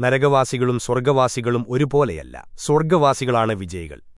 നരകവാസികളും സ്വർഗവാസികളും ഒരുപോലെയല്ല. സ്വർഗവാസികളാണ് വിജയികൾ.